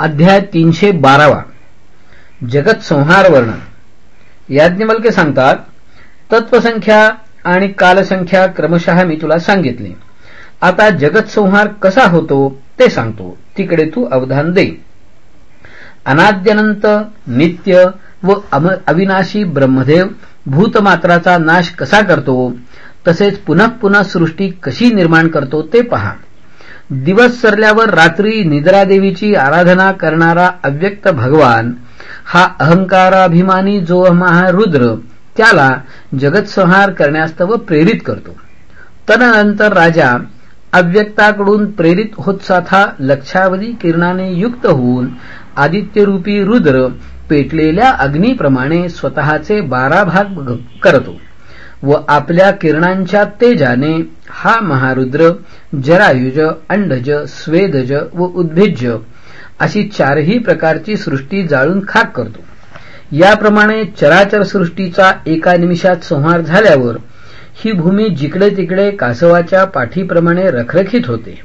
अध्याय तीनशे बारावा. जगत संहार वर्णन. याज्ञवल्के सांगतात तत्वसंख्या आणि कालसंख्या क्रमशः मी तुला सांगितले. आता जगत संहार कसा होतो ते सांगतो. तिकडे तू अवधान दे. अनाद्यनंत नित्य व अविनाशी ब्रह्मदेव भूतमात्राचा नाश कसा करतो तसेच पुनः पुन्हा सृष्टी कशी निर्माण करतो ते पहा. दिवस सरल्यावर रात्री निद्रादेवीची आराधना करणारा अव्यक्त भगवान हा अहंकाराभिमानी जो महारुद्र त्याला जगतसंहार करण्यास्तव प्रेरित करतो. तदनंतर राजा अव्यक्ताकडून प्रेरित होत साथा लक्षावधी किरणाने युक्त होऊन आदित्यरूपी रुद्र पेटलेल्या अग्नीप्रमाणे स्वतःचे बारा भाग करतो. व आपल्या किरणांच्या तेजाने हा महारुद्र जरायुज अंडज स्वेदज व उद्भिज अशी चारही प्रकारची सृष्टी जाळून खाक करतो. याप्रमाणे चराचर सृष्टीचा एका निमिषात संहार झाल्यावर ही भूमी जिकडे तिकडे कासवाच्या पाठीप्रमाणे रखरखीत होते.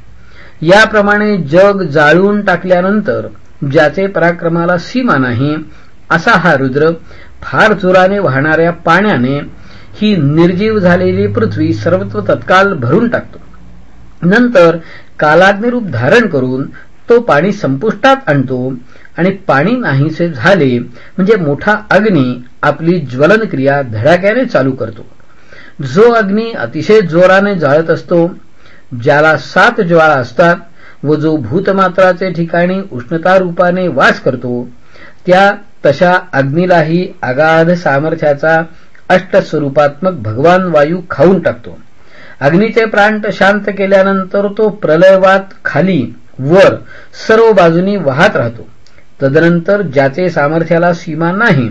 याप्रमाणे जग जाळून टाकल्यानंतर ज्याचे पराक्रमाला सीमा नाही असा हा रुद्र फार चुराने वाहणाऱ्या पाण्याने ही निर्जीव झालेली पृथ्वी सर्वत्व तत्काल भरून टाकतो. नंतर कालाग्निरूप धारण करून तो पाणी संपुष्टात आणतो आणि पाणी नाहीसे झाले म्हणजे मोठा अग्नी आपली ज्वलन क्रिया धडाक्याने चालू करतो. जो अग्नी अतिशय जोराने जाळत असतो ज्याला सात ज्वाळा असतात व जो भूतमात्राचे ठिकाणी उष्णता रूपाने वास करतो त्या तशा अग्नीलाही अगाध सामर्थ्याचा अष्टस्वरूपात्मक भगवान वायू खाऊन टाकतो. अग्नीचे प्रांत शांत केल्यानंतर तो प्रलयवात खाली वर सर्व बाजूनी वाहत राहतो. तदनंतर ज्याचे सामर्थ्याला सीमा नाही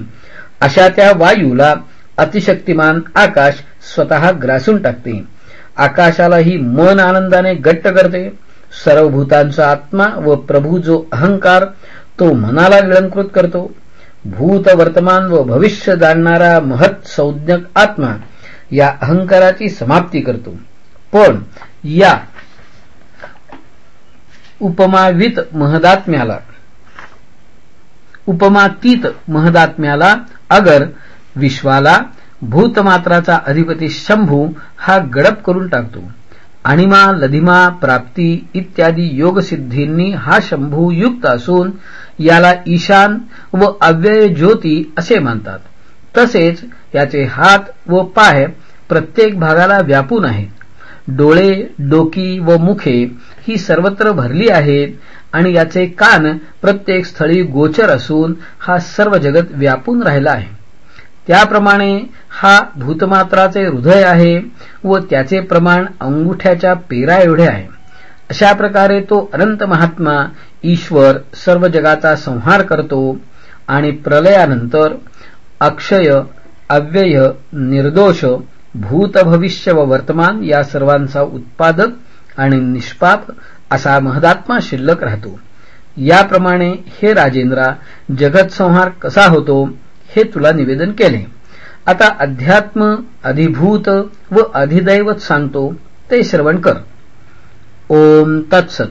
अशा त्या वायूला अतिशक्तिमान आकाश स्वतः ग्रासून टाकते. आकाशालाही मन आनंदाने गट्ट करते. सर्व भूतांचा आत्मा व प्रभू जो अहंकार तो मनाला विळंकृत करतो. भूत वर्तमान व भविष्य जाणणारा महत् संज्ञक आत्मा या अहंकाराची समाप्ती करतो. पण या उपमावित महदात्म्याला उपमातीत महदात्म्याला अगर विश्वाला भूतमात्राचा अधिपती शंभू हा गडप करून टाकतो. आणिमा लधिमा प्राप्ती इत्यादी योगसिद्धींनी हा शंभू युक्त असून याला ईशान व अव्यय ज्योती असे मानतात तसेच याचे हात व पाय प्रत्येक भागाला व्यापून आहेत. डोळे डोकी व मुखे ही सर्वत्र भरली आहेत आणि याचे कान प्रत्येक स्थळी गोचर असून हा सर्व जगत व्यापून राहिला आहे. त्याप्रमाणे हा भूतमात्राचे हृदय आहे व त्याचे प्रमाण अंगुठ्याच्या पेरा एवढे आहे. अशा प्रकारे तो अनंत महात्मा ईश्वर सर्व जगाचा संहार करतो आणि प्रलयानंतर अक्षय अव्यय निर्दोष भूत भविष्य व वर्तमान या सर्वांचा उत्पादक आणि निष्पाप असा महदात्मा शिल्लक राहतो. याप्रमाणे हे राजेंद्रा जगत संहार कसा होतो? हे तुला निवेदन केले. आता अध्यात्म अधिभूत व अधिदैवत सांगतो ते श्रवण कर. ओम तत्सत.